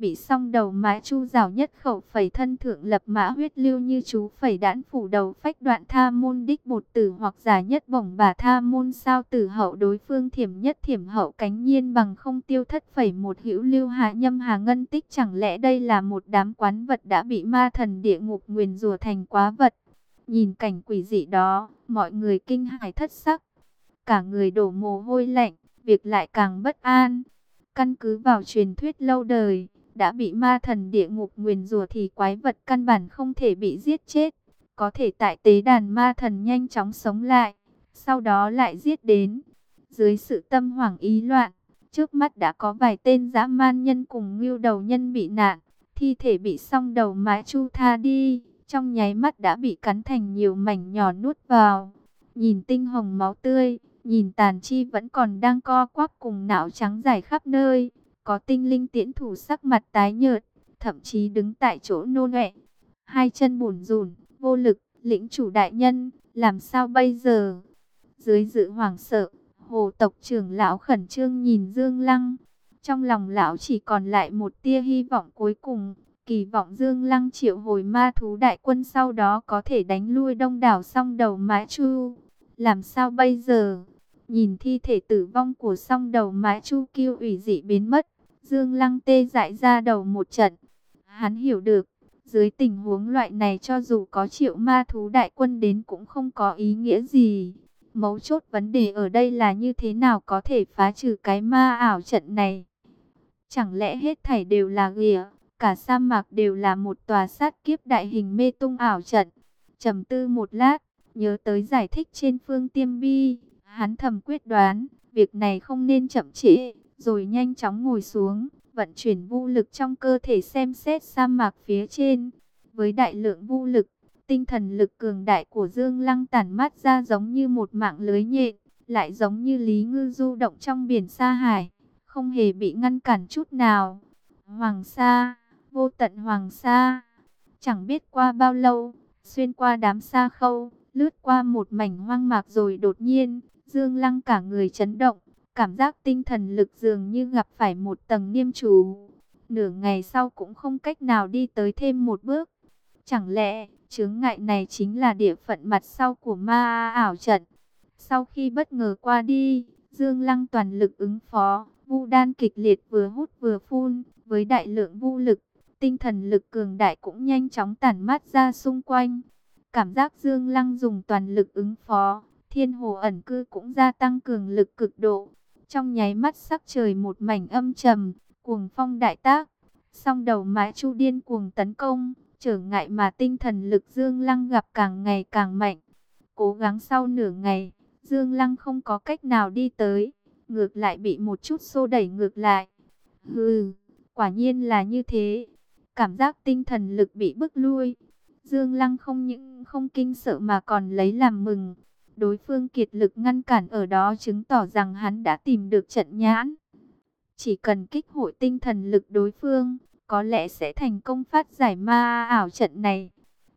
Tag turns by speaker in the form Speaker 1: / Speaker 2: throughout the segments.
Speaker 1: bị song đầu mã chu rào nhất khẩu phẩy thân thượng lập mã huyết lưu như chú phẩy đãn phủ đầu phách đoạn tha môn đích bột tử hoặc giả nhất bổng bà tha môn sao tử hậu đối phương thiểm nhất thiểm hậu cánh nhiên bằng không tiêu thất phẩy một hữu lưu hạ nhâm hà ngân tích chẳng lẽ đây là một đám quán vật đã bị ma thần địa ngục nguyền rùa thành quá vật. Nhìn cảnh quỷ dị đó, mọi người kinh hãi thất sắc. Cả người đổ mồ hôi lạnh, việc lại càng bất an. Căn cứ vào truyền thuyết lâu đời, đã bị ma thần địa ngục nguyền rùa thì quái vật căn bản không thể bị giết chết. Có thể tại tế đàn ma thần nhanh chóng sống lại, sau đó lại giết đến. Dưới sự tâm hoảng ý loạn, trước mắt đã có vài tên dã man nhân cùng ngưu đầu nhân bị nạn, thi thể bị song đầu mái chu tha đi, trong nháy mắt đã bị cắn thành nhiều mảnh nhỏ nuốt vào. Nhìn tinh hồng máu tươi, nhìn tàn chi vẫn còn đang co quắp cùng não trắng dài khắp nơi. Có tinh linh tiễn thủ sắc mặt tái nhợt, thậm chí đứng tại chỗ nôn ọe, hai chân bùn rùn, vô lực, lĩnh chủ đại nhân, làm sao bây giờ? Dưới dự hoàng sợ, hồ tộc trưởng lão khẩn trương nhìn Dương Lăng. Trong lòng lão chỉ còn lại một tia hy vọng cuối cùng, kỳ vọng Dương Lăng triệu hồi ma thú đại quân sau đó có thể đánh lui đông đảo song đầu mã chu. Làm sao bây giờ? Nhìn thi thể tử vong của song đầu mã chu kiêu ủy dị biến mất, Dương Lăng tê dại ra đầu một trận. Hắn hiểu được, dưới tình huống loại này cho dù có triệu ma thú đại quân đến cũng không có ý nghĩa gì. Mấu chốt vấn đề ở đây là như thế nào có thể phá trừ cái ma ảo trận này. Chẳng lẽ hết thảy đều là ghìa, cả sa mạc đều là một tòa sát kiếp đại hình mê tung ảo trận. trầm tư một lát, nhớ tới giải thích trên phương tiêm bi, hắn thầm quyết đoán, việc này không nên chậm trễ rồi nhanh chóng ngồi xuống, vận chuyển vũ lực trong cơ thể xem xét sa mạc phía trên. Với đại lượng vũ lực, tinh thần lực cường đại của Dương Lăng tản mát ra giống như một mạng lưới nhện, lại giống như lý ngư du động trong biển sa hải, không hề bị ngăn cản chút nào. Hoàng sa, vô tận hoàng sa, chẳng biết qua bao lâu, xuyên qua đám sa khâu, lướt qua một mảnh hoang mạc rồi đột nhiên, Dương Lăng cả người chấn động, Cảm giác tinh thần lực dường như gặp phải một tầng niêm chú. Nửa ngày sau cũng không cách nào đi tới thêm một bước. Chẳng lẽ chướng ngại này chính là địa phận mặt sau của ma ảo trận? Sau khi bất ngờ qua đi, Dương Lăng toàn lực ứng phó, vu đan kịch liệt vừa hút vừa phun, với đại lượng vu lực, tinh thần lực cường đại cũng nhanh chóng tản mát ra xung quanh. Cảm giác Dương Lăng dùng toàn lực ứng phó, thiên hồ ẩn cư cũng gia tăng cường lực cực độ. Trong nháy mắt sắc trời một mảnh âm trầm, cuồng phong đại tác, song đầu mái chu điên cuồng tấn công, trở ngại mà tinh thần lực Dương Lăng gặp càng ngày càng mạnh. Cố gắng sau nửa ngày, Dương Lăng không có cách nào đi tới, ngược lại bị một chút xô đẩy ngược lại. Hừ, quả nhiên là như thế. Cảm giác tinh thần lực bị bức lui. Dương Lăng không những không kinh sợ mà còn lấy làm mừng đối phương kiệt lực ngăn cản ở đó chứng tỏ rằng hắn đã tìm được trận nhãn. Chỉ cần kích hội tinh thần lực đối phương, có lẽ sẽ thành công phát giải ma ảo trận này.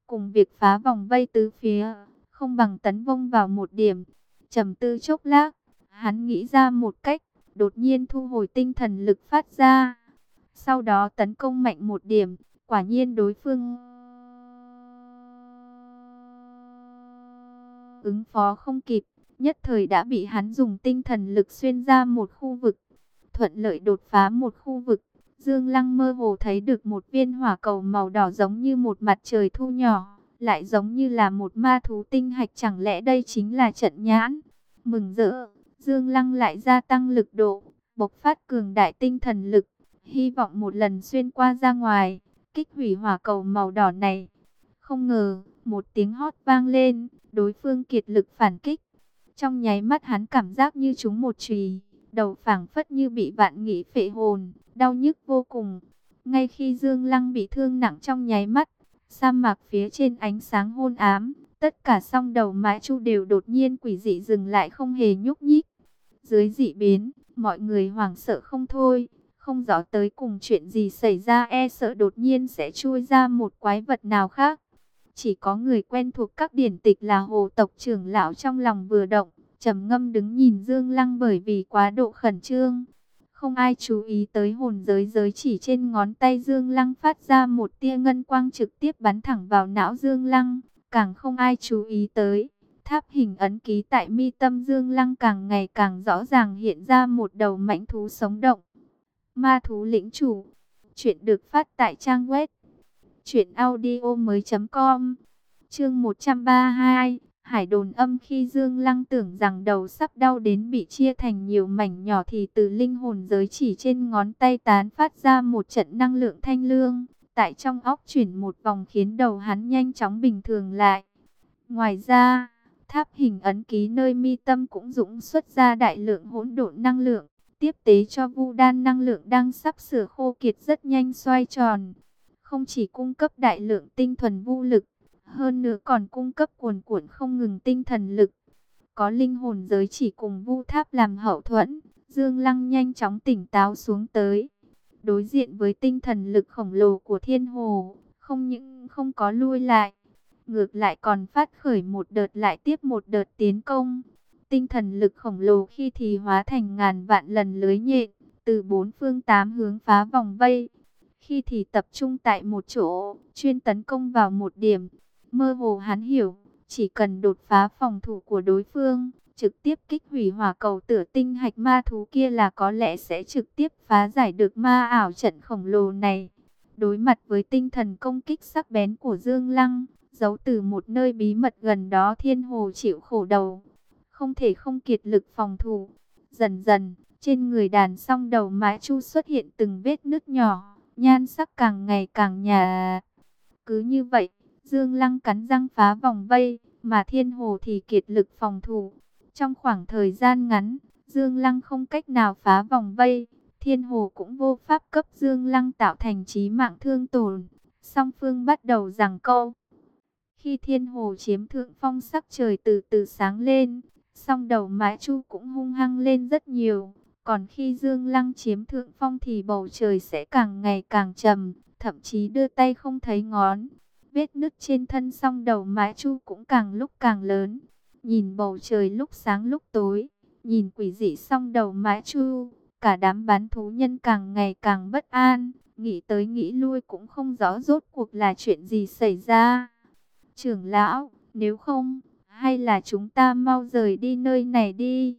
Speaker 1: Cùng việc phá vòng vây tứ phía, không bằng tấn vông vào một điểm. trầm tư chốc lát, hắn nghĩ ra một cách, đột nhiên thu hồi tinh thần lực phát ra. Sau đó tấn công mạnh một điểm, quả nhiên đối phương ứng phó không kịp, nhất thời đã bị hắn dùng tinh thần lực xuyên ra một khu vực, thuận lợi đột phá một khu vực. Dương Lăng mơ hồ thấy được một viên hỏa cầu màu đỏ giống như một mặt trời thu nhỏ, lại giống như là một ma thú tinh hạch chẳng lẽ đây chính là trận nhãn. Mừng rỡ, Dương Lăng lại gia tăng lực độ, bộc phát cường đại tinh thần lực, hy vọng một lần xuyên qua ra ngoài, kích hủy hỏa cầu màu đỏ này. Không ngờ, một tiếng hót vang lên, đối phương kiệt lực phản kích. Trong nháy mắt hắn cảm giác như chúng một chùy, đầu phảng phất như bị vạn nghĩ phệ hồn, đau nhức vô cùng. Ngay khi Dương Lăng bị thương nặng trong nháy mắt, sa mạc phía trên ánh sáng hôn ám, tất cả song đầu mái chu đều đột nhiên quỷ dị dừng lại không hề nhúc nhích. Dưới dị biến, mọi người hoảng sợ không thôi, không rõ tới cùng chuyện gì xảy ra e sợ đột nhiên sẽ chui ra một quái vật nào khác. Chỉ có người quen thuộc các điển tịch là hồ tộc trưởng lão trong lòng vừa động, trầm ngâm đứng nhìn Dương Lăng bởi vì quá độ khẩn trương. Không ai chú ý tới hồn giới giới chỉ trên ngón tay Dương Lăng phát ra một tia ngân quang trực tiếp bắn thẳng vào não Dương Lăng. Càng không ai chú ý tới. Tháp hình ấn ký tại mi tâm Dương Lăng càng ngày càng rõ ràng hiện ra một đầu mãnh thú sống động. Ma thú lĩnh chủ. Chuyện được phát tại trang web. Chuyện audio mới.com Chương 132 Hải đồn âm khi Dương Lăng tưởng rằng đầu sắp đau đến bị chia thành nhiều mảnh nhỏ thì từ linh hồn giới chỉ trên ngón tay tán phát ra một trận năng lượng thanh lương. Tại trong óc chuyển một vòng khiến đầu hắn nhanh chóng bình thường lại. Ngoài ra, tháp hình ấn ký nơi mi tâm cũng dũng xuất ra đại lượng hỗn độn năng lượng. Tiếp tế cho vu đan năng lượng đang sắp sửa khô kiệt rất nhanh xoay tròn. Không chỉ cung cấp đại lượng tinh thuần vu lực, hơn nữa còn cung cấp cuồn cuộn không ngừng tinh thần lực. Có linh hồn giới chỉ cùng vu tháp làm hậu thuẫn, Dương Lăng nhanh chóng tỉnh táo xuống tới. Đối diện với tinh thần lực khổng lồ của thiên hồ, không những không có lui lại, ngược lại còn phát khởi một đợt lại tiếp một đợt tiến công. Tinh thần lực khổng lồ khi thì hóa thành ngàn vạn lần lưới nhện, từ bốn phương tám hướng phá vòng vây. Khi thì tập trung tại một chỗ, chuyên tấn công vào một điểm, Mơ hồ hắn hiểu, chỉ cần đột phá phòng thủ của đối phương, trực tiếp kích hủy hỏa cầu tửa tinh hạch ma thú kia là có lẽ sẽ trực tiếp phá giải được ma ảo trận khổng lồ này. Đối mặt với tinh thần công kích sắc bén của Dương Lăng, giấu từ một nơi bí mật gần đó thiên hồ chịu khổ đầu. Không thể không kiệt lực phòng thủ. Dần dần, trên người đàn song đầu mái chu xuất hiện từng vết nứt nhỏ, nhan sắc càng ngày càng nhà. Cứ như vậy, Dương Lăng cắn răng phá vòng vây, mà Thiên Hồ thì kiệt lực phòng thủ. Trong khoảng thời gian ngắn, Dương Lăng không cách nào phá vòng vây, Thiên Hồ cũng vô pháp cấp Dương Lăng tạo thành trí mạng thương tổn. Song phương bắt đầu giằng câu. Khi Thiên Hồ chiếm thượng phong sắc trời từ từ sáng lên, song đầu mái chu cũng hung hăng lên rất nhiều. Còn khi Dương Lăng chiếm thượng phong thì bầu trời sẽ càng ngày càng trầm, thậm chí đưa tay không thấy ngón. Vết nứt trên thân song đầu mái chu cũng càng lúc càng lớn. Nhìn bầu trời lúc sáng lúc tối, nhìn quỷ dị song đầu mái chu, cả đám bán thú nhân càng ngày càng bất an, nghĩ tới nghĩ lui cũng không rõ rốt cuộc là chuyện gì xảy ra. Trưởng lão, nếu không, hay là chúng ta mau rời đi nơi này đi.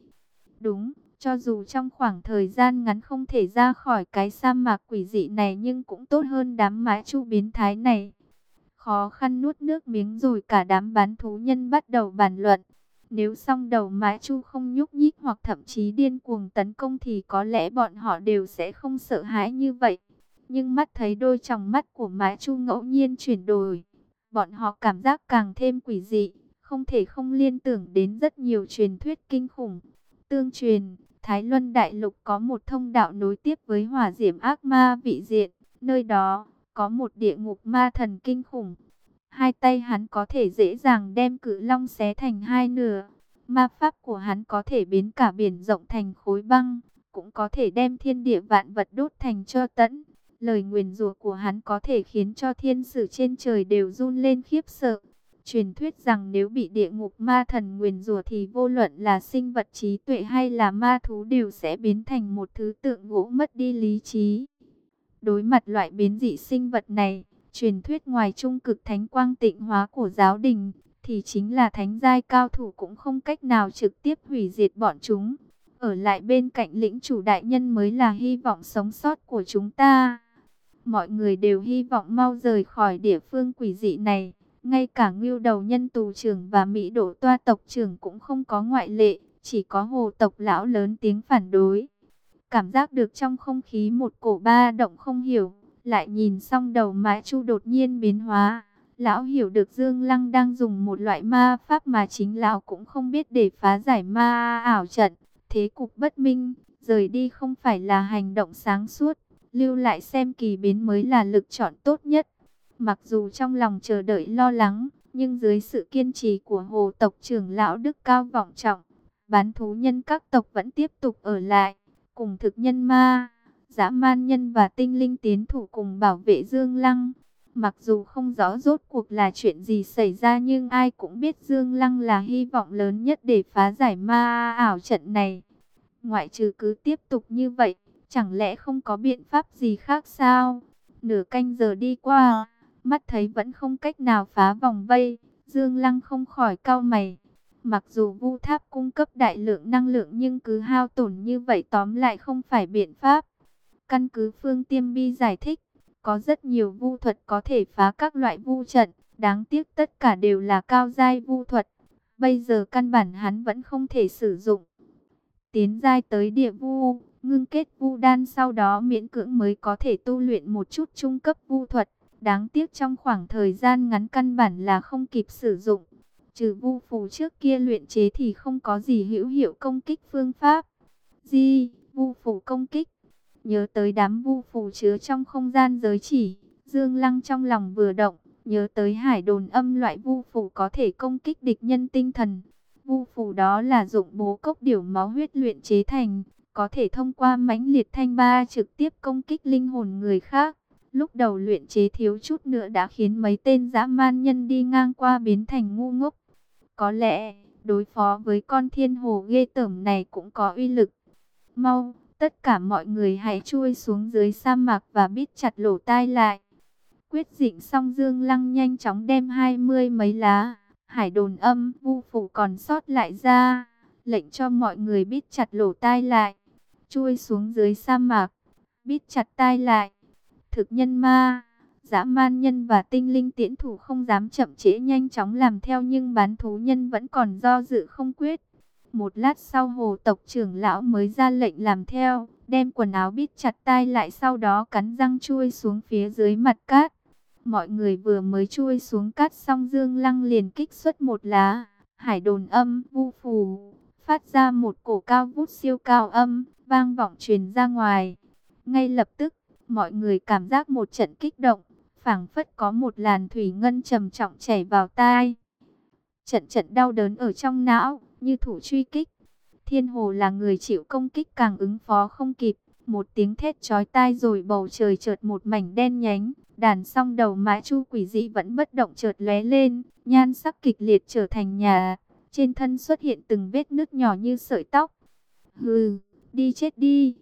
Speaker 1: Đúng, cho dù trong khoảng thời gian ngắn không thể ra khỏi cái sa mạc quỷ dị này nhưng cũng tốt hơn đám mái chu biến thái này khó khăn nuốt nước miếng rồi cả đám bán thú nhân bắt đầu bàn luận. Nếu song đầu mái chu không nhúc nhích hoặc thậm chí điên cuồng tấn công thì có lẽ bọn họ đều sẽ không sợ hãi như vậy. Nhưng mắt thấy đôi tròng mắt của mái chu ngẫu nhiên chuyển đổi. Bọn họ cảm giác càng thêm quỷ dị, không thể không liên tưởng đến rất nhiều truyền thuyết kinh khủng. Tương truyền, Thái Luân Đại Lục có một thông đạo nối tiếp với hỏa diễm ác ma vị diện. Nơi đó, có một địa ngục ma thần kinh khủng. Hai tay hắn có thể dễ dàng đem cự long xé thành hai nửa. Ma pháp của hắn có thể biến cả biển rộng thành khối băng, cũng có thể đem thiên địa vạn vật đốt thành cho tẫn. Lời nguyền rủa của hắn có thể khiến cho thiên sử trên trời đều run lên khiếp sợ. Truyền thuyết rằng nếu bị địa ngục ma thần nguyền rủa thì vô luận là sinh vật trí tuệ hay là ma thú đều sẽ biến thành một thứ tượng gỗ mất đi lý trí. Đối mặt loại biến dị sinh vật này, truyền thuyết ngoài trung cực thánh quang tịnh hóa của giáo đình, thì chính là thánh giai cao thủ cũng không cách nào trực tiếp hủy diệt bọn chúng. Ở lại bên cạnh lĩnh chủ đại nhân mới là hy vọng sống sót của chúng ta. Mọi người đều hy vọng mau rời khỏi địa phương quỷ dị này. Ngay cả ngưu đầu nhân tù trưởng và Mỹ độ toa tộc trưởng cũng không có ngoại lệ, chỉ có hồ tộc lão lớn tiếng phản đối. Cảm giác được trong không khí một cổ ba động không hiểu, lại nhìn xong đầu mái chu đột nhiên biến hóa. Lão hiểu được Dương Lăng đang dùng một loại ma pháp mà chính lão cũng không biết để phá giải ma ảo trận. Thế cục bất minh, rời đi không phải là hành động sáng suốt, lưu lại xem kỳ biến mới là lực chọn tốt nhất. Mặc dù trong lòng chờ đợi lo lắng, nhưng dưới sự kiên trì của hồ tộc trưởng lão Đức Cao Vọng Trọng, bán thú nhân các tộc vẫn tiếp tục ở lại cùng thực nhân ma, dã man nhân và tinh linh tiến thủ cùng bảo vệ Dương Lăng. Mặc dù không rõ rốt cuộc là chuyện gì xảy ra nhưng ai cũng biết Dương Lăng là hy vọng lớn nhất để phá giải ma ảo trận này. Ngoại trừ cứ tiếp tục như vậy, Chẳng lẽ không có biện pháp gì khác sao? Nửa canh giờ đi qua, mắt thấy vẫn không cách nào phá vòng vây, Dương Lăng không khỏi cau mày. Mặc dù vu tháp cung cấp đại lượng năng lượng nhưng cứ hao tổn như vậy tóm lại không phải biện pháp. Căn cứ Phương Tiêm Bi giải thích, có rất nhiều vu thuật có thể phá các loại vu trận, đáng tiếc tất cả đều là cao giai vu thuật. Bây giờ căn bản hắn vẫn không thể sử dụng. Tiến giai tới địa vu, ngưng kết vu đan sau đó miễn cưỡng mới có thể tu luyện một chút trung cấp vu thuật. Đáng tiếc trong khoảng thời gian ngắn căn bản là không kịp sử dụng. Trừ vu phù trước kia luyện chế thì không có gì hữu hiệu công kích phương pháp. Di, vu phù công kích. Nhớ tới đám vu phù chứa trong không gian giới chỉ, Dương Lăng trong lòng vừa động, nhớ tới hải đồn âm loại vu phù có thể công kích địch nhân tinh thần. Vu phù đó là dụng bố cốc điểu máu huyết luyện chế thành, có thể thông qua mãnh liệt thanh ba trực tiếp công kích linh hồn người khác. Lúc đầu luyện chế thiếu chút nữa đã khiến mấy tên dã man nhân đi ngang qua biến thành ngu ngốc. Có lẽ, đối phó với con thiên hồ ghê tởm này cũng có uy lực. Mau, tất cả mọi người hãy chui xuống dưới sa mạc và bít chặt lỗ tai lại. Quyết định xong Dương Lăng nhanh chóng đem hai mươi mấy lá, hải đồn âm, vu phủ còn sót lại ra, lệnh cho mọi người bít chặt lỗ tai lại, chui xuống dưới sa mạc, bít chặt tai lại. Thực nhân ma, dã man nhân và tinh linh tiễn thủ không dám chậm trễ nhanh chóng làm theo nhưng bán thú nhân vẫn còn do dự không quyết. Một lát sau hồ tộc trưởng lão mới ra lệnh làm theo, đem quần áo bít chặt tai lại sau đó cắn răng chui xuống phía dưới mặt cát. Mọi người vừa mới chui xuống cát xong Dương Lăng liền kích xuất một lá, hải đồn âm, vu phù, phát ra một cổ cao vút siêu cao âm, vang vọng truyền ra ngoài. Ngay lập tức, mọi người cảm giác một trận kích động, phảng phất có một làn thủy ngân trầm trọng chảy vào tai. Trận trận đau đớn ở trong não, như thủ truy kích. Thiên hồ là người chịu công kích càng ứng phó không kịp, một tiếng thét chói tai rồi bầu trời chợt một mảnh đen nhánh, đàn song đầu mái chu quỷ dị vẫn bất động chợt lóe lên, nhan sắc kịch liệt trở thành nhà, trên thân xuất hiện từng vết nứt nhỏ như sợi tóc. Hừ, đi chết đi.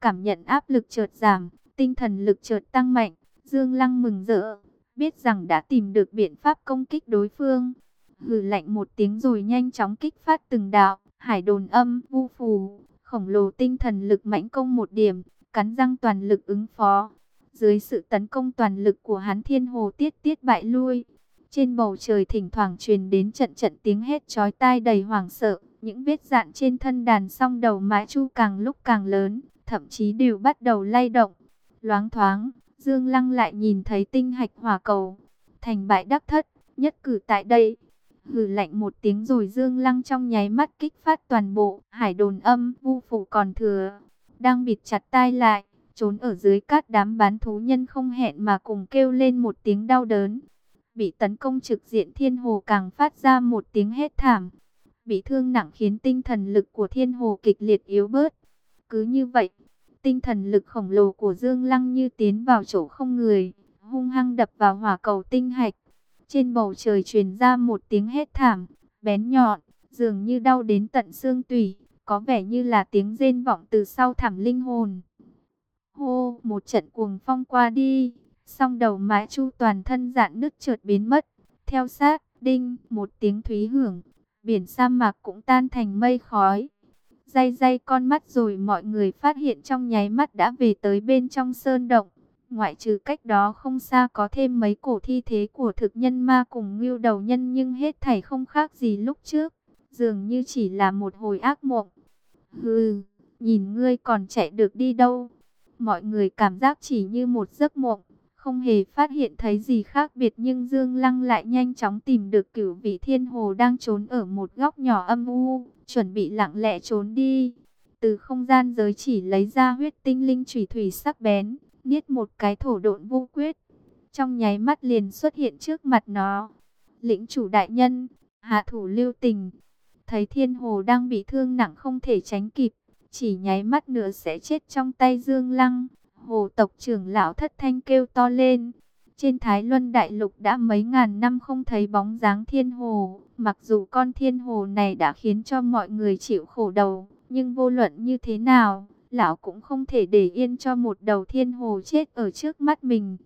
Speaker 1: Cảm nhận áp lực chợt giảm, tinh thần lực chợt tăng mạnh, Dương Lăng mừng rỡ, biết rằng đã tìm được biện pháp công kích đối phương. Hừ lạnh một tiếng rồi nhanh chóng kích phát từng đạo, hải đồn âm, vu phù, khổng lồ tinh thần lực mãnh công một điểm, cắn răng toàn lực ứng phó. Dưới sự tấn công toàn lực của hắn thiên hồ tiết tiết bại lui. Trên bầu trời thỉnh thoảng truyền đến trận trận tiếng hét chói tai đầy hoảng sợ. Những vết dạn trên thân đàn song đầu mái chu càng lúc càng lớn, thậm chí đều bắt đầu lay động. Loáng thoáng, Dương Lăng lại nhìn thấy tinh hạch hỏa cầu. Thành bại đắc thất, nhất cử tại đây. Hừ lạnh một tiếng rồi Dương Lăng trong nháy mắt kích phát toàn bộ. Hải đồn âm, vu phủ còn thừa. Đang bịt chặt tai lại, trốn ở dưới cát đám bán thú nhân không hẹn mà cùng kêu lên một tiếng đau đớn. Bị tấn công trực diện thiên hồ càng phát ra một tiếng hét thảm. Bị thương nặng khiến tinh thần lực của thiên hồ kịch liệt yếu bớt. Cứ như vậy, Tinh thần lực khổng lồ của Dương Lăng như tiến vào chỗ không người, hung hăng đập vào hỏa cầu tinh hạch. Trên bầu trời truyền ra một tiếng hét thảm, bén nhọn, dường như đau đến tận xương tủy, có vẻ như là tiếng rên vọng từ sau thảm linh hồn. Hô, một trận cuồng phong qua đi, song đầu mái chu toàn thân dạn nứt trượt biến mất. Theo sát, đinh, một tiếng thúy hưởng, biển sa mạc cũng tan thành mây khói. Day day con mắt rồi mọi người phát hiện trong nháy mắt đã về tới bên trong sơn động. Ngoại trừ cách đó không xa có thêm mấy cổ thi thế của thực nhân ma cùng ngưu đầu nhân nhưng hết thảy không khác gì lúc trước. Dường như chỉ là một hồi ác mộng. Hừ, nhìn ngươi còn chạy được đi đâu. Mọi người cảm giác chỉ như một giấc mộng. Không hề phát hiện thấy gì khác biệt nhưng Dương Lăng lại nhanh chóng tìm được cửu vị thiên hồ đang trốn ở một góc nhỏ âm u chuẩn bị lặng lẽ trốn đi. Từ không gian giới chỉ lấy ra huyết tinh linh thủy thủy sắc bén, niết một cái thổ độn vô quyết. Trong nháy mắt liền xuất hiện trước mặt nó. Lĩnh chủ đại nhân, hạ thủ lưu tình. Thấy thiên hồ đang bị thương nặng không thể tránh kịp, chỉ nháy mắt nữa sẽ chết trong tay Dương Lăng. Hồ tộc trưởng lão thất thanh kêu to lên. Trên Thái Luân Đại Lục đã mấy ngàn năm không thấy bóng dáng thiên hồ. Mặc dù con thiên hồ này đã khiến cho mọi người chịu khổ đầu, nhưng vô luận như thế nào, lão cũng không thể để yên cho một đầu thiên hồ chết ở trước mắt mình.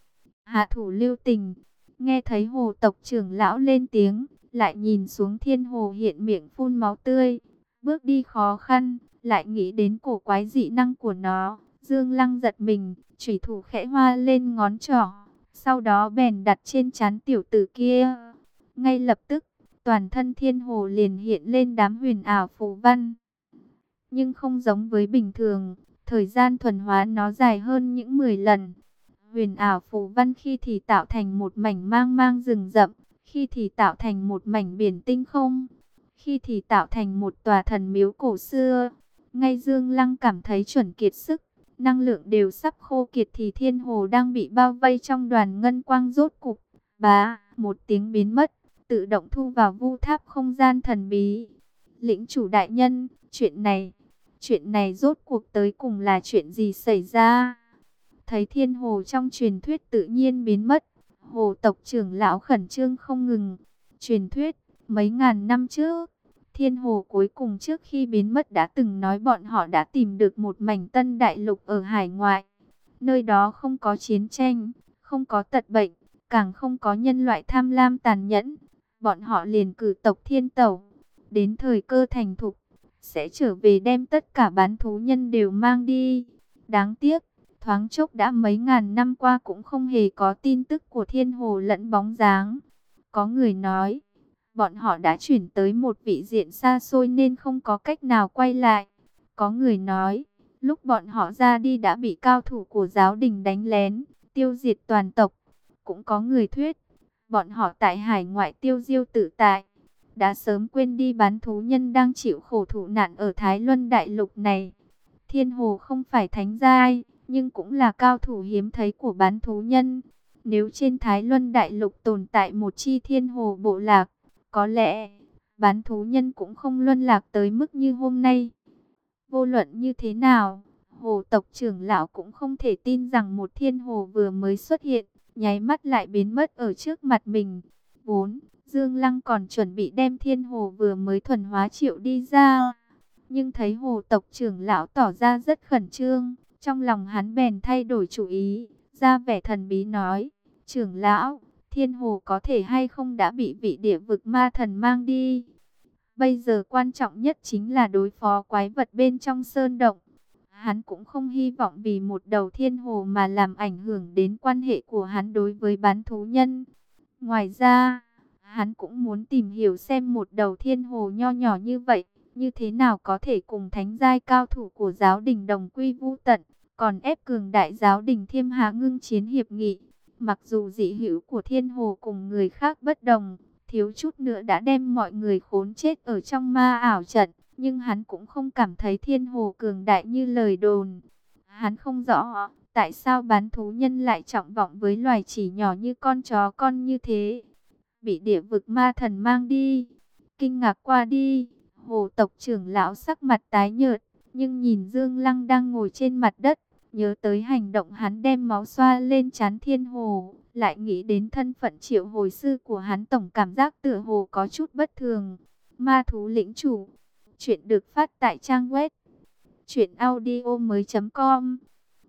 Speaker 1: Hạ thủ lưu tình, nghe thấy hồ tộc trưởng lão lên tiếng, lại nhìn xuống thiên hồ hiện miệng phun máu tươi, bước đi khó khăn, lại nghĩ đến cổ quái dị năng của nó. Dương Lăng giật mình, chủy thủ khẽ hoa lên ngón trỏ, sau đó bèn đặt trên chán tiểu tử kia. Ngay lập tức, toàn thân thiên hồ liền hiện lên đám huyền ảo phù văn. Nhưng không giống với bình thường, thời gian thuần hóa nó dài hơn những 10 lần. Huyền ảo phù văn khi thì tạo thành một mảnh mang mang rừng rậm, khi thì tạo thành một mảnh biển tinh không, khi thì tạo thành một tòa thần miếu cổ xưa. Ngay Dương Lăng cảm thấy chuẩn kiệt sức, năng lượng đều sắp khô kiệt thì thiên hồ đang bị bao vây trong đoàn ngân quang rốt cục. Bá, một tiếng biến mất, tự động thu vào vu tháp không gian thần bí. Lĩnh chủ đại nhân, chuyện này, chuyện này rốt cuộc tới cùng là chuyện gì xảy ra? Thấy thiên hồ trong truyền thuyết tự nhiên biến mất, hồ tộc trưởng lão khẩn trương không ngừng. Truyền thuyết, mấy ngàn năm trước, thiên hồ cuối cùng trước khi biến mất đã từng nói bọn họ đã tìm được một mảnh tân đại lục ở hải ngoại. Nơi đó không có chiến tranh, không có tật bệnh, càng không có nhân loại tham lam tàn nhẫn. Bọn họ liền cử tộc thiên tẩu, đến thời cơ thành thục, sẽ trở về đem tất cả bán thú nhân đều mang đi. Đáng tiếc, thoáng chốc đã mấy ngàn năm qua cũng không hề có tin tức của thiên hồ lẫn bóng dáng. Có người nói, bọn họ đã chuyển tới một vị diện xa xôi nên không có cách nào quay lại. Có người nói, lúc bọn họ ra đi đã bị cao thủ của giáo đình đánh lén, tiêu diệt toàn tộc. Cũng có người thuyết, bọn họ tại hải ngoại tiêu diêu tự tại, đã sớm quên đi bán thú nhân đang chịu khổ thủ nạn ở Thái Luân Đại Lục này. Thiên Hồ không phải thánh giai, nhưng cũng là cao thủ hiếm thấy của bán thú nhân. Nếu trên Thái Luân Đại Lục tồn tại một chi thiên hồ bộ lạc, có lẽ bán thú nhân cũng không luân lạc tới mức như hôm nay. Vô luận như thế nào, hồ tộc trưởng lão cũng không thể tin rằng một thiên hồ vừa mới xuất hiện, nháy mắt lại biến mất ở trước mặt mình. 4. Dương Lăng còn chuẩn bị đem thiên hồ vừa mới thuần hóa triệu đi ra. Nhưng thấy hồ tộc trưởng lão tỏ ra rất khẩn trương, trong lòng hắn bèn thay đổi chủ ý, ra vẻ thần bí nói, trưởng lão, thiên hồ có thể hay không đã bị vị địa vực ma thần mang đi. Bây giờ quan trọng nhất chính là đối phó quái vật bên trong sơn động. Hắn cũng không hy vọng vì một đầu thiên hồ mà làm ảnh hưởng đến quan hệ của hắn đối với bán thú nhân. Ngoài ra, hắn cũng muốn tìm hiểu xem một đầu thiên hồ nho nhỏ như vậy, như thế nào có thể cùng thánh giai cao thủ của giáo đình đồng quy vu tận, còn ép cường đại giáo đình thiêm hạ ngưng chiến hiệp nghị. Mặc dù dị hữu của thiên hồ cùng người khác bất đồng, thiếu chút nữa đã đem mọi người khốn chết ở trong ma ảo trận, nhưng hắn cũng không cảm thấy thiên hồ cường đại như lời đồn. Hắn không rõ tại sao bán thú nhân lại trọng vọng với loài chỉ nhỏ như con chó con như thế. Bị địa vực ma thần mang đi, kinh ngạc qua đi, hồ tộc trưởng lão sắc mặt tái nhợt, nhưng nhìn Dương Lăng đang ngồi trên mặt đất, Nhớ tới hành động hắn đem máu xoa lên chán thiên hồ, lại nghĩ đến thân phận triệu hồi sư của hắn tổng cảm giác tựa hồ có chút bất thường. Ma thú lĩnh chủ, chuyện được phát tại trang web chuyểnaudio.com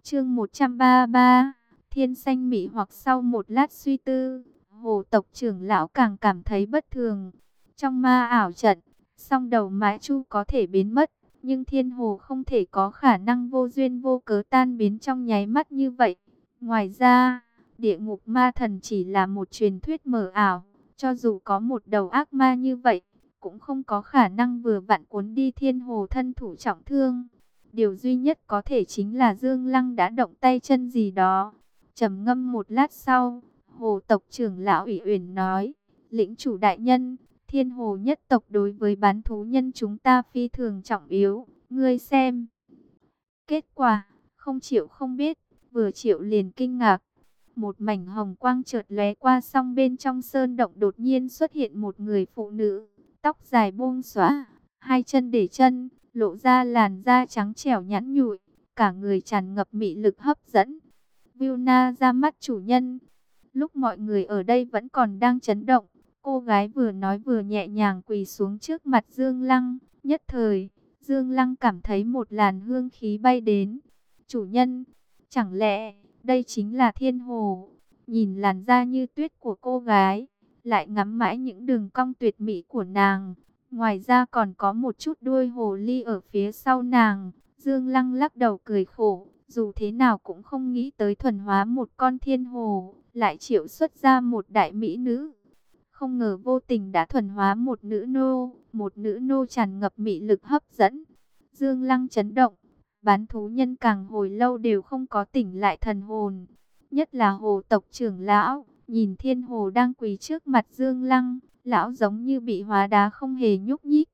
Speaker 1: Chương 133 Thiên xanh mị hoặc sau một lát suy tư, hồ tộc trưởng lão càng cảm thấy bất thường. Trong ma ảo trận, song đầu mái chu có thể biến mất, nhưng thiên hồ không thể có khả năng vô duyên vô cớ tan biến trong nháy mắt như vậy. Ngoài ra, địa ngục ma thần chỉ là một truyền thuyết mờ ảo. Cho dù có một đầu ác ma như vậy, cũng không có khả năng vừa vặn cuốn đi thiên hồ thân thủ trọng thương. Điều duy nhất có thể chính là Dương Lăng đã động tay chân gì đó. trầm ngâm một lát sau, hồ tộc trưởng lão ủy uyển nói, lĩnh chủ đại nhân, Thiên hồ nhất tộc đối với bán thú nhân chúng ta phi thường trọng yếu, ngươi xem. Kết quả, không chịu không biết, vừa chịu liền kinh ngạc. Một mảnh hồng quang chợt lóe qua song bên trong sơn động đột nhiên xuất hiện một người phụ nữ, tóc dài buông xõa, hai chân để chân, lộ ra làn da trắng trẻo nhẵn nhụi, cả người tràn ngập mị lực hấp dẫn. Vilna ra mắt chủ nhân. Lúc mọi người ở đây vẫn còn đang chấn động, Cô gái vừa nói vừa nhẹ nhàng quỳ xuống trước mặt Dương Lăng, nhất thời, Dương Lăng cảm thấy một làn hương khí bay đến. Chủ nhân, chẳng lẽ đây chính là thiên hồ? Nhìn làn da như tuyết của cô gái, lại ngắm mãi những đường cong tuyệt mỹ của nàng. Ngoài ra còn có một chút đuôi hồ ly ở phía sau nàng. Dương Lăng lắc đầu cười khổ, dù thế nào cũng không nghĩ tới thuần hóa một con thiên hồ, lại triệu xuất ra một đại mỹ nữ. Không ngờ vô tình đã thuần hóa một nữ nô, một nữ nô tràn ngập mị lực hấp dẫn. Dương Lăng chấn động, bán thú nhân càng hồi lâu đều không có tỉnh lại thần hồn. Nhất là hồ tộc trưởng lão, nhìn thiên hồ đang quỳ trước mặt Dương Lăng, lão giống như bị hóa đá không hề nhúc nhích.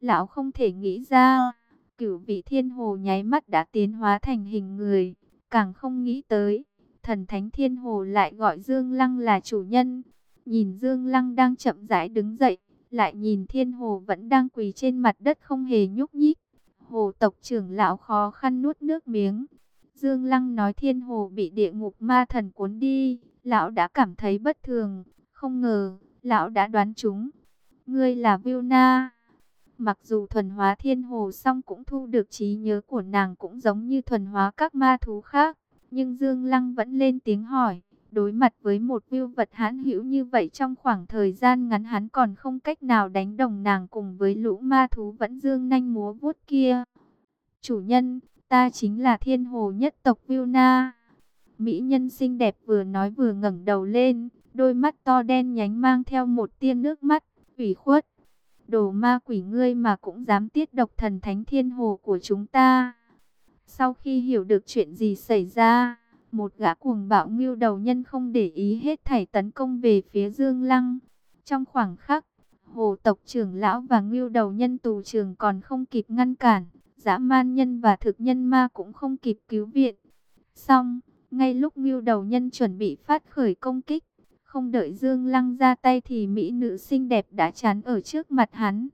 Speaker 1: Lão không thể nghĩ ra, cửu vị thiên hồ nháy mắt đã tiến hóa thành hình người, càng không nghĩ tới. Thần thánh thiên hồ lại gọi Dương Lăng là chủ nhân. Nhìn Dương Lăng đang chậm rãi đứng dậy, lại nhìn thiên hồ vẫn đang quỳ trên mặt đất không hề nhúc nhích. Hồ tộc trưởng lão khó khăn nuốt nước miếng. Dương Lăng nói thiên hồ bị địa ngục ma thần cuốn đi, lão đã cảm thấy bất thường, không ngờ, lão đã đoán chúng. Ngươi là Vilna. Mặc dù thuần hóa thiên hồ xong cũng thu được trí nhớ của nàng cũng giống như thuần hóa các ma thú khác. Nhưng Dương Lăng vẫn lên tiếng hỏi, đối mặt với một viêu vật hãn hữu như vậy trong khoảng thời gian ngắn hắn còn không cách nào đánh đồng nàng cùng với lũ ma thú vẫn dương nanh múa vuốt kia. Chủ nhân, ta chính là thiên hồ nhất tộc Vilna. Mỹ nhân xinh đẹp vừa nói vừa ngẩng đầu lên, đôi mắt to đen nhánh mang theo một tia nước mắt, ủy khuất. Đồ ma quỷ ngươi mà cũng dám tiết độc thần thánh thiên hồ của chúng ta. Sau khi hiểu được chuyện gì xảy ra, một gã cuồng bạo ngưu đầu nhân không để ý hết thảy tấn công về phía Dương Lăng. Trong khoảng khắc, hồ tộc trưởng lão và ngưu đầu nhân tù trưởng còn không kịp ngăn cản, dã man nhân và thực nhân ma cũng không kịp cứu viện. Xong, ngay lúc ngưu đầu nhân chuẩn bị phát khởi công kích, không đợi Dương Lăng ra tay thì mỹ nữ xinh đẹp đã chắn ở trước mặt hắn.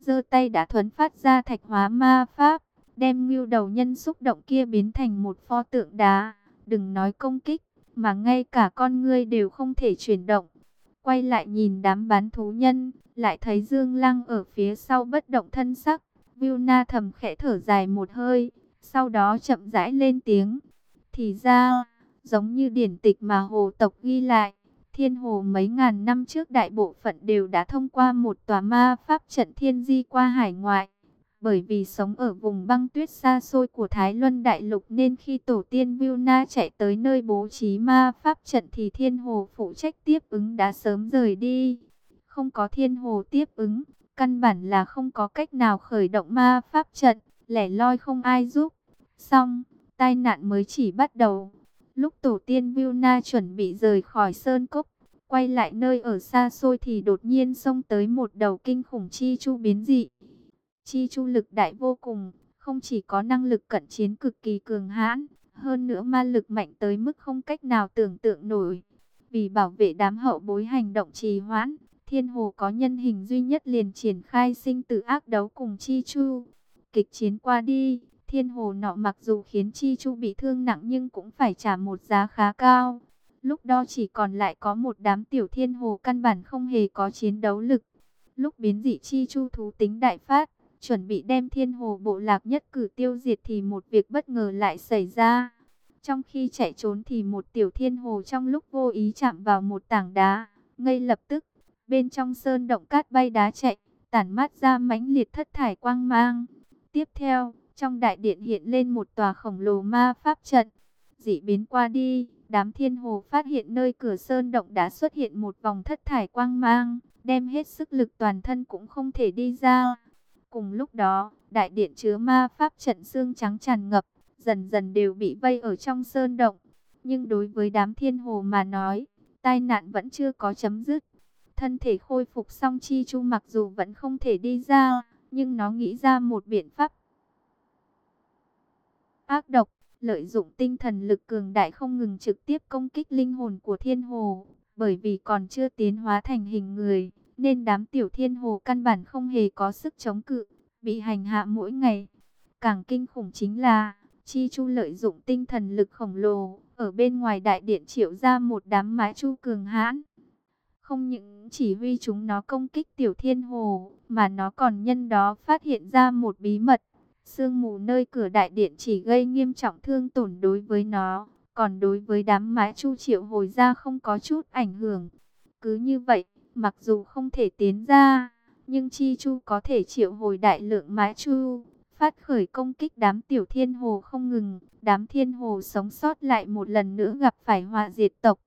Speaker 1: giơ tay đã thuấn phát ra thạch hóa ma pháp, đem ngưu đầu nhân xúc động kia biến thành một pho tượng đá. Đừng nói công kích, mà ngay cả con ngươi đều không thể chuyển động. Quay lại nhìn đám bán thú nhân, lại thấy Dương Lăng ở phía sau bất động thân sắc. Na thầm khẽ thở dài một hơi, sau đó chậm rãi lên tiếng. Thì ra, giống như điển tịch mà hồ tộc ghi lại, thiên hồ mấy ngàn năm trước đại bộ phận đều đã thông qua một tòa ma pháp trận thiên di qua hải ngoại. Bởi vì sống ở vùng băng tuyết xa xôi của Thái Luân Đại Lục nên khi tổ tiên Vilna chạy tới nơi bố trí ma pháp trận thì thiên hồ phụ trách tiếp ứng đã sớm rời đi. Không có thiên hồ tiếp ứng, căn bản là không có cách nào khởi động ma pháp trận, lẻ loi không ai giúp. Xong, tai nạn mới chỉ bắt đầu. Lúc tổ tiên Vilna chuẩn bị rời khỏi Sơn Cốc, quay lại nơi ở xa xôi thì đột nhiên xông tới một đầu kinh khủng chi chu biến dị. Chi chu lực đại vô cùng, không chỉ có năng lực cận chiến cực kỳ cường hãn, hơn nữa ma lực mạnh tới mức không cách nào tưởng tượng nổi. Vì bảo vệ đám hậu bối hành động trì hoãn, thiên hồ có nhân hình duy nhất liền triển khai sinh tử ác đấu cùng Chi Chu. Kịch chiến qua đi, thiên hồ nọ mặc dù khiến Chi Chu bị thương nặng nhưng cũng phải trả một giá khá cao. Lúc đó chỉ còn lại có một đám tiểu thiên hồ căn bản không hề có chiến đấu lực. Lúc biến dị Chi Chu thú tính đại phát, chuẩn bị đem thiên hồ bộ lạc nhất cử tiêu diệt thì một việc bất ngờ lại xảy ra. Trong khi chạy trốn thì một tiểu thiên hồ trong lúc vô ý chạm vào một tảng đá, ngay lập tức, bên trong sơn động cát bay đá chạy, tản mát ra mãnh liệt thất thải quang mang. Tiếp theo, trong đại điện hiện lên một tòa khổng lồ ma pháp trận. Dị biến qua đi, đám thiên hồ phát hiện nơi cửa sơn động đã xuất hiện một vòng thất thải quang mang, đem hết sức lực toàn thân cũng không thể đi ra. Cùng lúc đó, đại điện chứa ma pháp trận xương trắng tràn ngập, dần dần đều bị vây ở trong sơn động. Nhưng đối với đám thiên hồ mà nói, tai nạn vẫn chưa có chấm dứt. Thân thể khôi phục xong chi chu mặc dù vẫn không thể đi ra, nhưng nó nghĩ ra một biện pháp ác độc, lợi dụng tinh thần lực cường đại không ngừng trực tiếp công kích linh hồn của thiên hồ, bởi vì còn chưa tiến hóa thành hình người, nên đám tiểu thiên hồ căn bản không hề có sức chống cự, bị hành hạ mỗi ngày. Càng kinh khủng chính là, Chi Chu lợi dụng tinh thần lực khổng lồ, ở bên ngoài đại điện triệu ra một đám mái chu cường hãn. Không những chỉ huy chúng nó công kích tiểu thiên hồ, mà nó còn nhân đó phát hiện ra một bí mật, Sương mù nơi cửa đại điện chỉ gây nghiêm trọng thương tổn đối với nó, còn đối với đám mái chu triệu hồi ra không có chút ảnh hưởng. Cứ như vậy, mặc dù không thể tiến ra, nhưng chi chu có thể triệu hồi đại lượng mái chu, phát khởi công kích đám tiểu thiên hồ không ngừng, đám thiên hồ sống sót lại một lần nữa gặp phải họa diệt tộc.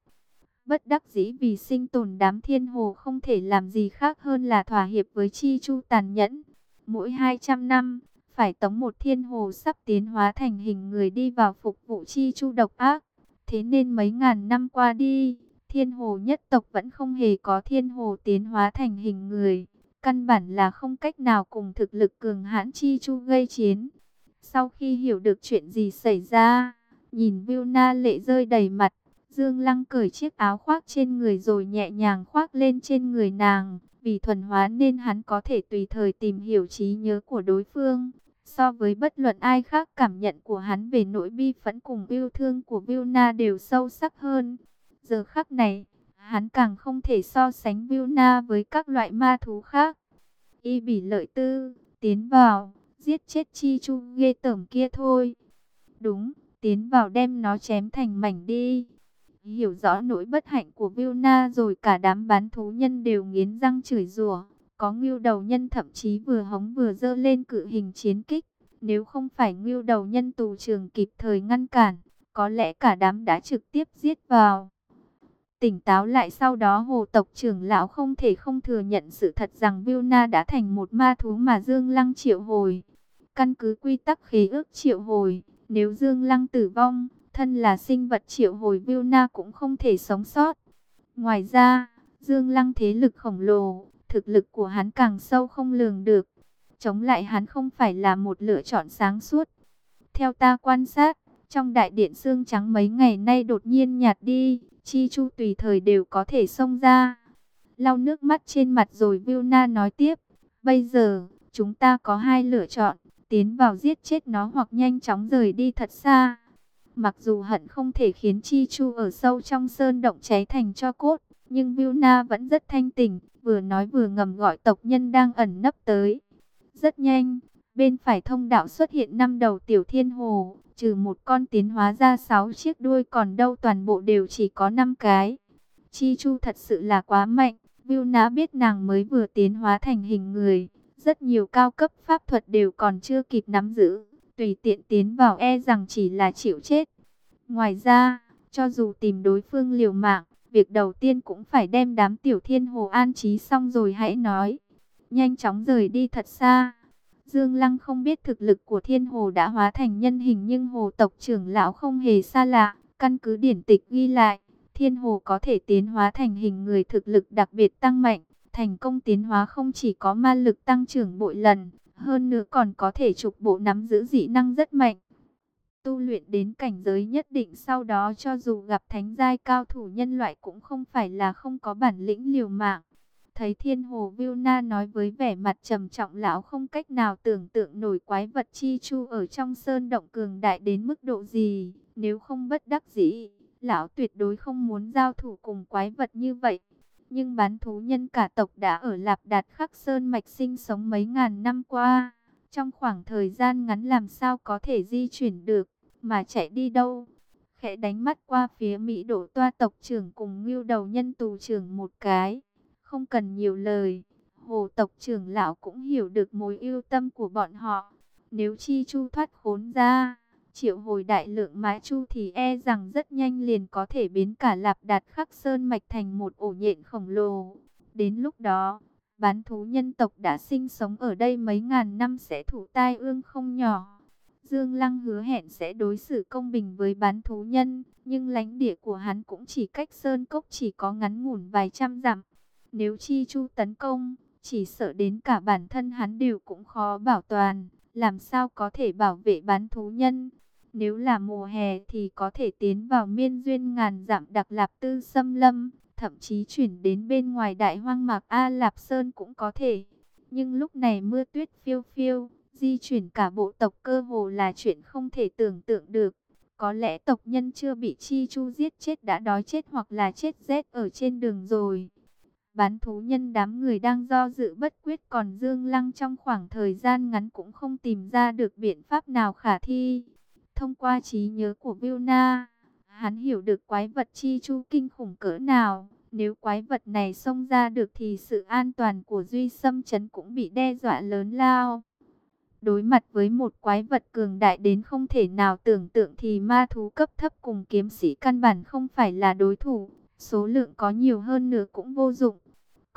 Speaker 1: Bất đắc dĩ vì sinh tồn đám thiên hồ không thể làm gì khác hơn là thỏa hiệp với chi chu tàn nhẫn. Mỗi 200 năm, phải tống một thiên hồ sắp tiến hóa thành hình người đi vào phục vụ chi chu độc ác. Thế nên mấy ngàn năm qua đi, thiên hồ nhất tộc vẫn không hề có thiên hồ tiến hóa thành hình người. Căn bản là không cách nào cùng thực lực cường hãn chi chu gây chiến. Sau khi hiểu được chuyện gì xảy ra, nhìn Vilna lệ rơi đầy mặt, Dương Lăng cởi chiếc áo khoác trên người rồi nhẹ nhàng khoác lên trên người nàng. Vì thuần hóa nên hắn có thể tùy thời tìm hiểu trí nhớ của đối phương. So với bất luận ai khác cảm nhận của hắn về nỗi bi phẫn cùng yêu thương của Vilna đều sâu sắc hơn. Giờ khắc này, hắn càng không thể so sánh Vilna với các loại ma thú khác. Y bỉ lợi tư, tiến vào, giết chết chi chu ghê tởm kia thôi. Đúng, tiến vào đem nó chém thành mảnh đi. Hiểu rõ nỗi bất hạnh của Vilna rồi cả đám bán thú nhân đều nghiến răng chửi rủa. Có ngưu đầu nhân thậm chí vừa hống vừa dơ lên cự hình chiến kích. Nếu không phải ngưu đầu nhân tù trường kịp thời ngăn cản, có lẽ cả đám đã trực tiếp giết vào. Tỉnh táo lại sau đó hồ tộc trưởng lão không thể không thừa nhận sự thật rằng Vilna đã thành một ma thú mà Dương Lăng triệu hồi. Căn cứ quy tắc khí ước triệu hồi, nếu Dương Lăng tử vong, thân là sinh vật triệu hồi Vilna cũng không thể sống sót. Ngoài ra, Dương Lăng thế lực khổng lồ, thực lực của hắn càng sâu không lường được. Chống lại hắn không phải là một lựa chọn sáng suốt. Theo ta quan sát, trong đại điện xương trắng mấy ngày nay đột nhiên nhạt đi, chi chu tùy thời đều có thể xông ra. Lau nước mắt trên mặt rồi Vilna nói tiếp, bây giờ, chúng ta có hai lựa chọn, tiến vào giết chết nó hoặc nhanh chóng rời đi thật xa. Mặc dù hận không thể khiến Chi Chu ở sâu trong sơn động cháy thành cho cốt, nhưng Vilna vẫn rất thanh tỉnh, vừa nói vừa ngầm gọi tộc nhân đang ẩn nấp tới. Rất nhanh, bên phải thông đạo xuất hiện năm đầu tiểu thiên hồ, trừ một con tiến hóa ra sáu chiếc đuôi còn đâu toàn bộ đều chỉ có năm cái. Chi Chu thật sự là quá mạnh, Vilna biết nàng mới vừa tiến hóa thành hình người, rất nhiều cao cấp pháp thuật đều còn chưa kịp nắm giữ, tùy tiện tiến vào e rằng chỉ là chịu chết. Ngoài ra, cho dù tìm đối phương liều mạng, việc đầu tiên cũng phải đem đám tiểu thiên hồ an trí xong rồi hãy nói. Nhanh chóng rời đi thật xa. Dương Lăng không biết thực lực của thiên hồ đã hóa thành nhân hình nhưng hồ tộc trưởng lão không hề xa lạ. Căn cứ điển tịch ghi lại, thiên hồ có thể tiến hóa thành hình người thực lực đặc biệt tăng mạnh. Thành công tiến hóa không chỉ có ma lực tăng trưởng bội lần, hơn nữa còn có thể trục bộ nắm giữ dị năng rất mạnh. Tu luyện đến cảnh giới nhất định sau đó cho dù gặp thánh giai cao thủ nhân loại cũng không phải là không có bản lĩnh liều mạng. Thấy thiên hồ viu na nói với vẻ mặt trầm trọng lão không cách nào tưởng tượng nổi quái vật chi chu ở trong sơn động cường đại đến mức độ gì. Nếu không bất đắc dĩ, lão tuyệt đối không muốn giao thủ cùng quái vật như vậy. Nhưng bán thú nhân cả tộc đã ở Lạp Đạt Khắc Sơn Mạch sinh sống mấy ngàn năm qua. Trong khoảng thời gian ngắn làm sao có thể di chuyển được, mà chạy đi đâu? Khẽ đánh mắt qua phía Mỹ đổ toa tộc trưởng cùng ngưu đầu nhân tù trưởng một cái. Không cần nhiều lời, hồ tộc trưởng lão cũng hiểu được mối yêu tâm của bọn họ. Nếu chi chu thoát khốn ra, triệu hồi đại lượng mái chu thì e rằng rất nhanh liền có thể biến cả lạp đạt khắc sơn mạch thành một ổ nhện khổng lồ. Đến lúc đó, bán thú nhân tộc đã sinh sống ở đây mấy ngàn năm sẽ thủ tai ương không nhỏ. Dương Lăng hứa hẹn sẽ đối xử công bình với bán thú nhân, nhưng lãnh địa của hắn cũng chỉ cách Sơn Cốc chỉ có ngắn ngủn vài trăm dặm. Nếu Chi Chu tấn công, chỉ sợ đến cả bản thân hắn đều cũng khó bảo toàn, làm sao có thể bảo vệ bán thú nhân. Nếu là mùa hè thì có thể tiến vào miên duyên ngàn dặm đặc lạp tư xâm lâm, thậm chí chuyển đến bên ngoài đại hoang mạc A Lạp Sơn cũng có thể. Nhưng lúc này mưa tuyết phiêu phiêu, di chuyển cả bộ tộc cơ hồ là chuyện không thể tưởng tượng được. Có lẽ tộc nhân chưa bị Chi Chu giết chết đã đói chết hoặc là chết rét ở trên đường rồi. Bán thú nhân đám người đang do dự bất quyết còn Dương Lăng trong khoảng thời gian ngắn cũng không tìm ra được biện pháp nào khả thi. Thông qua trí nhớ của Vilna, hắn hiểu được quái vật chi chu kinh khủng cỡ nào. Nếu quái vật này xông ra được thì sự an toàn của Duy Sâm Trấn cũng bị đe dọa lớn lao. Đối mặt với một quái vật cường đại đến không thể nào tưởng tượng thì ma thú cấp thấp cùng kiếm sĩ căn bản không phải là đối thủ. Số lượng có nhiều hơn nữa cũng vô dụng.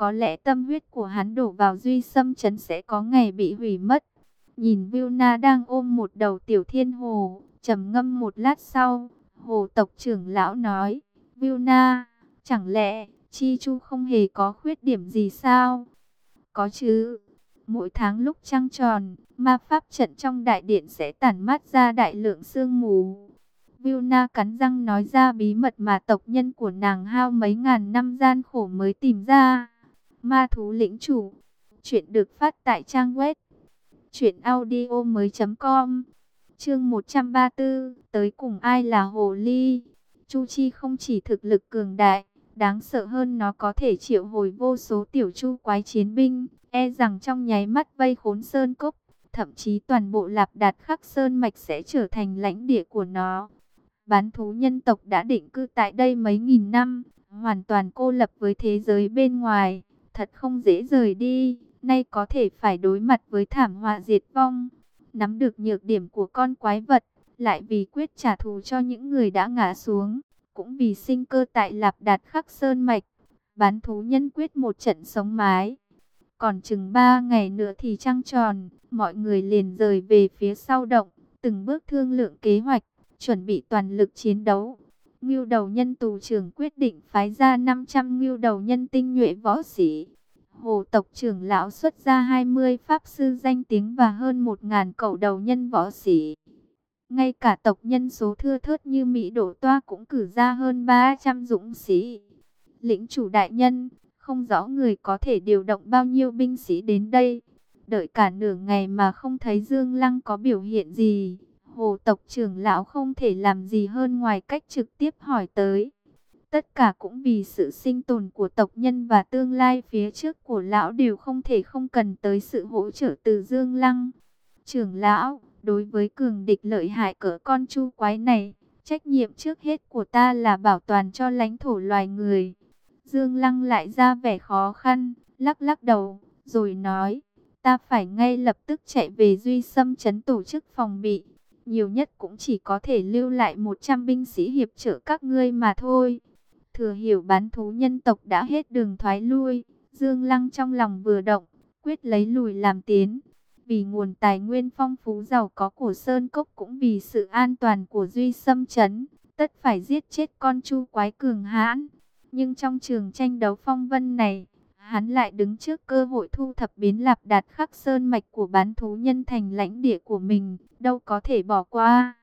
Speaker 1: Có lẽ tâm huyết của hắn đổ vào duy xâm chấn sẽ có ngày bị hủy mất. Nhìn Vilna đang ôm một đầu tiểu thiên hồ, trầm ngâm một lát sau, hồ tộc trưởng lão nói, Vilna, chẳng lẽ Chi Chu không hề có khuyết điểm gì sao? Có chứ, mỗi tháng lúc trăng tròn, ma pháp trận trong đại điện sẽ tản mát ra đại lượng sương mù. Vilna cắn răng nói ra bí mật mà tộc nhân của nàng hao mấy ngàn năm gian khổ mới tìm ra. Ma thú lĩnh chủ. Chuyện được phát tại trang web. Chuyện audio mới com. Chương 134. Tới cùng ai là Hồ Ly. Chu Chi không chỉ thực lực cường đại. Đáng sợ hơn nó có thể triệu hồi vô số tiểu chu quái chiến binh. E rằng trong nháy mắt vây khốn sơn cốc. Thậm chí toàn bộ lạp đạt khắc sơn mạch sẽ trở thành lãnh địa của nó. Bán thú nhân tộc đã định cư tại đây mấy nghìn năm, hoàn toàn cô lập với thế giới bên ngoài thật không dễ rời đi, nay có thể phải đối mặt với thảm họa diệt vong. Nắm được nhược điểm của con quái vật, lại vì quyết trả thù cho những người đã ngã xuống, cũng vì sinh cơ tại lạp đạt khắc sơn mạch. Bán thú nhân quyết một trận sống mái. Còn chừng ba ngày nữa thì trăng tròn, mọi người liền rời về phía sau động, từng bước thương lượng kế hoạch, chuẩn bị toàn lực chiến đấu. Ngưu đầu nhân tù trưởng quyết định phái ra 500 ngưu đầu nhân tinh nhuệ võ sĩ. Hồ tộc trưởng lão xuất ra 20 pháp sư danh tiếng và hơn 1.000 cậu đầu nhân võ sĩ. Ngay cả tộc nhân số thưa thớt như Mỹ Đổ Toa cũng cử ra hơn 300 dũng sĩ. Lĩnh chủ đại nhân, không rõ người có thể điều động bao nhiêu binh sĩ đến đây. Đợi cả nửa ngày mà không thấy Dương Lăng có biểu hiện gì. Hồ tộc trưởng lão không thể làm gì hơn ngoài cách trực tiếp hỏi tới. Tất cả cũng vì sự sinh tồn của tộc nhân và tương lai phía trước của lão đều không thể không cần tới sự hỗ trợ từ Dương Lăng. Trưởng lão, đối với cường địch lợi hại cỡ con chu quái này, trách nhiệm trước hết của ta là bảo toàn cho lãnh thổ loài người. Dương Lăng lại ra vẻ khó khăn, lắc lắc đầu, rồi nói, ta phải ngay lập tức chạy về Duy Sâm chấn tổ chức phòng bị nhiều nhất cũng chỉ có thể lưu lại 100 binh sĩ hiệp trợ các ngươi mà thôi. Thừa hiểu bán thú nhân tộc đã hết đường thoái lui, Dương Lăng trong lòng vừa động, quyết lấy lùi làm tiến. Vì nguồn tài nguyên phong phú giàu có của Sơn Cốc cũng vì sự an toàn của Duy Sâm Trấn, tất phải giết chết con chu quái cường hãn. Nhưng trong trường tranh đấu phong vân này, hắn lại đứng trước cơ hội thu thập biến lạp đạt khắc sơn mạch của bán thú nhân thành lãnh địa của mình, đâu có thể bỏ qua.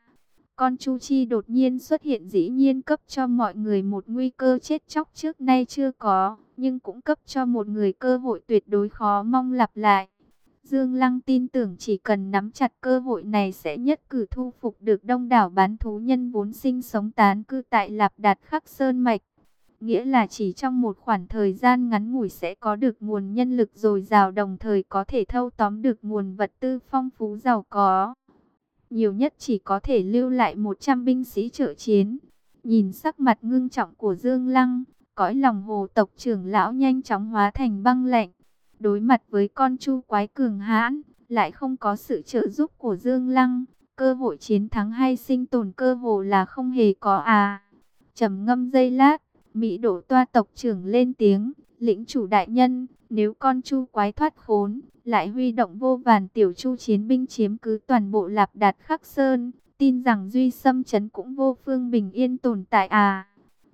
Speaker 1: Con Chu Chi đột nhiên xuất hiện dĩ nhiên cấp cho mọi người một nguy cơ chết chóc trước nay chưa có, nhưng cũng cấp cho một người cơ hội tuyệt đối khó mong lặp lại. Dương Lăng tin tưởng chỉ cần nắm chặt cơ hội này sẽ nhất cử thu phục được đông đảo bán thú nhân vốn sinh sống tán cư tại Lạp Đạt Khắc Sơn Mạch nghĩa là chỉ trong một khoảng thời gian ngắn ngủi sẽ có được nguồn nhân lực dồi dào đồng thời có thể thâu tóm được nguồn vật tư phong phú giàu có. Nhiều nhất chỉ có thể lưu lại 100 binh sĩ trợ chiến. Nhìn sắc mặt ngưng trọng của Dương Lăng, cõi lòng hồ tộc trưởng lão nhanh chóng hóa thành băng lạnh. Đối mặt với con chu quái cường hãn, lại không có sự trợ giúp của Dương Lăng, cơ hội chiến thắng hay sinh tồn cơ hồ là không hề có à. trầm ngâm giây lát, Mỹ đổ toa tộc trưởng lên tiếng, lĩnh chủ đại nhân, nếu con chu quái thoát khốn, lại huy động vô vàn tiểu chu chiến binh chiếm cứ toàn bộ lạp đạt khắc sơn, tin rằng duy xâm chấn cũng vô phương bình yên tồn tại à.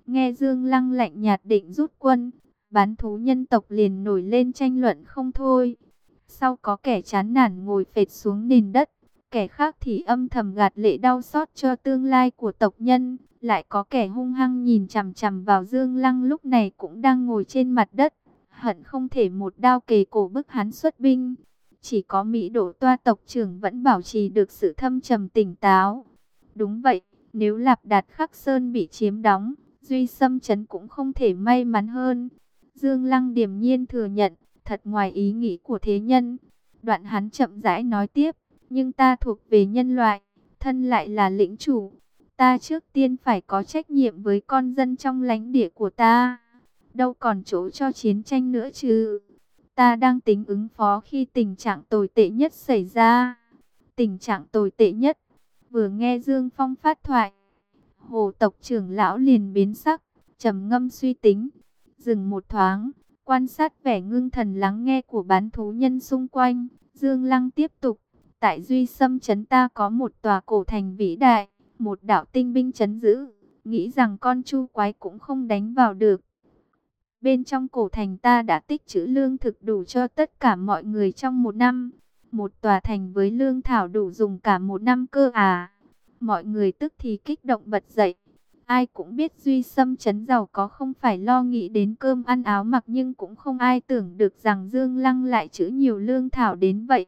Speaker 1: Nghe Dương Lăng lạnh nhạt định rút quân, bán thú nhân tộc liền nổi lên tranh luận không thôi. Sau có kẻ chán nản ngồi phệt xuống nền đất, kẻ khác thì âm thầm gạt lệ đau xót cho tương lai của tộc nhân. Lại có kẻ hung hăng nhìn chằm chằm vào Dương Lăng lúc này cũng đang ngồi trên mặt đất. Hận không thể một đao kề cổ bức hắn xuất binh. Chỉ có Mỹ đổ toa tộc trưởng vẫn bảo trì được sự thâm trầm tỉnh táo. Đúng vậy, nếu Lạp Đạt Khắc Sơn bị chiếm đóng, Duy Sâm Trấn cũng không thể may mắn hơn. Dương Lăng điềm nhiên thừa nhận, thật ngoài ý nghĩ của thế nhân. Đoạn hắn chậm rãi nói tiếp, nhưng ta thuộc về nhân loại, thân lại là lĩnh chủ. Ta trước tiên phải có trách nhiệm với con dân trong lãnh địa của ta. Đâu còn chỗ cho chiến tranh nữa chứ. Ta đang tính ứng phó khi tình trạng tồi tệ nhất xảy ra. Tình trạng tồi tệ nhất. Vừa nghe Dương Phong phát thoại. Hồ tộc trưởng lão liền biến sắc. trầm ngâm suy tính. Dừng một thoáng. Quan sát vẻ ngưng thần lắng nghe của bán thú nhân xung quanh. Dương Lăng tiếp tục. Tại Duy Sâm Trấn ta có một tòa cổ thành vĩ đại. Một đạo tinh binh chấn giữ. Nghĩ rằng con chu quái cũng không đánh vào được. Bên trong cổ thành ta đã tích trữ lương thực đủ cho tất cả mọi người trong một năm. Một tòa thành với lương thảo đủ dùng cả một năm cơ à. Mọi người tức thì kích động bật dậy. Ai cũng biết Duy Sâm chấn giàu có không phải lo nghĩ đến cơm ăn áo mặc nhưng cũng không ai tưởng được rằng Dương Lăng lại trữ nhiều lương thảo đến vậy.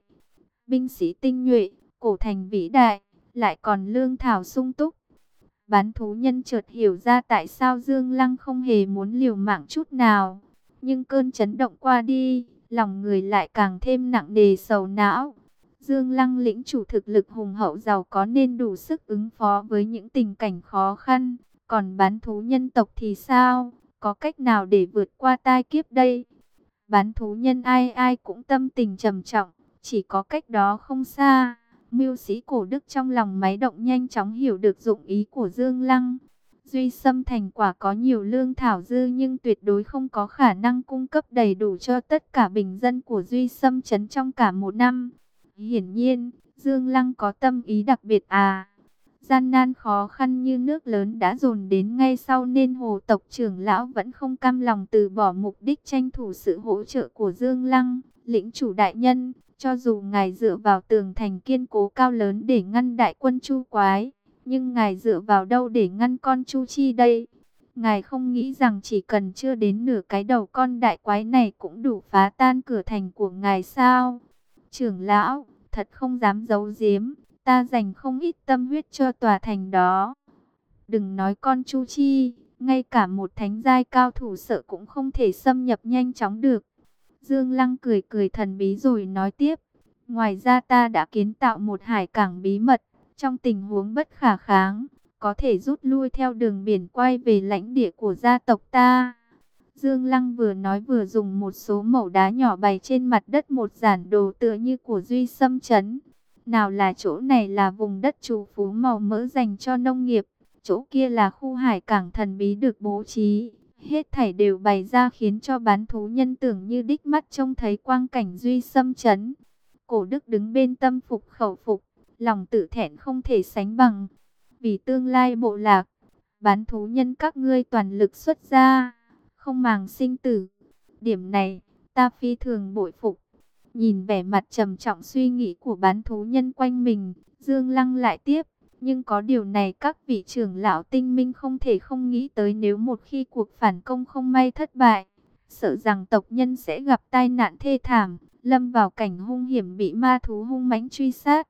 Speaker 1: Binh sĩ tinh nhuệ, cổ thành vĩ đại, lại còn lương thảo sung túc. Bán thú nhân chợt hiểu ra tại sao Dương Lăng không hề muốn liều mạng chút nào. Nhưng cơn chấn động qua đi, lòng người lại càng thêm nặng nề sầu não. Dương Lăng lĩnh chủ thực lực hùng hậu giàu có nên đủ sức ứng phó với những tình cảnh khó khăn. Còn bán thú nhân tộc thì sao? Có cách nào để vượt qua tai kiếp đây? Bán thú nhân ai ai cũng tâm tình trầm trọng, chỉ có cách đó không xa. Mưu sĩ cổ đức trong lòng máy động nhanh chóng hiểu được dụng ý của Dương Lăng. Duy Sâm thành quả có nhiều lương thảo dư nhưng tuyệt đối không có khả năng cung cấp đầy đủ cho tất cả bình dân của Duy Sâm chấn trong cả một năm. Hiển nhiên, Dương Lăng có tâm ý đặc biệt à. Gian nan khó khăn như nước lớn đã dồn đến ngay sau nên hồ tộc trưởng lão vẫn không cam lòng từ bỏ mục đích tranh thủ sự hỗ trợ của Dương Lăng, lĩnh chủ đại nhân. Cho dù ngài dựa vào tường thành kiên cố cao lớn để ngăn đại quân chu quái, nhưng ngài dựa vào đâu để ngăn con chu chi đây? Ngài không nghĩ rằng chỉ cần chưa đến nửa cái đầu con đại quái này cũng đủ phá tan cửa thành của ngài sao? Trưởng lão, thật không dám giấu giếm, ta dành không ít tâm huyết cho tòa thành đó. Đừng nói con chu chi, ngay cả một thánh giai cao thủ sợ cũng không thể xâm nhập nhanh chóng được. Dương Lăng cười cười thần bí rồi nói tiếp. Ngoài ra ta đã kiến tạo một hải cảng bí mật. Trong tình huống bất khả kháng, có thể rút lui theo đường biển quay về lãnh địa của gia tộc ta. Dương Lăng vừa nói vừa dùng một số mẩu đá nhỏ bày trên mặt đất một giản đồ tựa như của Duy Sâm Trấn. Nào là chỗ này là vùng đất trù phú màu mỡ dành cho nông nghiệp, chỗ kia là khu hải cảng thần bí được bố trí, Hết thảy đều bày ra khiến cho bán thú nhân tưởng như đích mắt trông thấy quang cảnh duy xâm chấn. Cổ đức đứng bên tâm phục khẩu phục, lòng tự thẹn không thể sánh bằng. Vì tương lai bộ lạc, bán thú nhân các ngươi toàn lực xuất ra, không màng sinh tử. Điểm này, ta phi thường bội phục. Nhìn vẻ mặt trầm trọng suy nghĩ của bán thú nhân quanh mình, Dương Lăng lại tiếp. Nhưng có điều này các vị trưởng lão tinh minh không thể không nghĩ tới nếu một khi cuộc phản công không may thất bại. Sợ rằng tộc nhân sẽ gặp tai nạn thê thảm, lâm vào cảnh hung hiểm bị ma thú hung mãnh truy sát.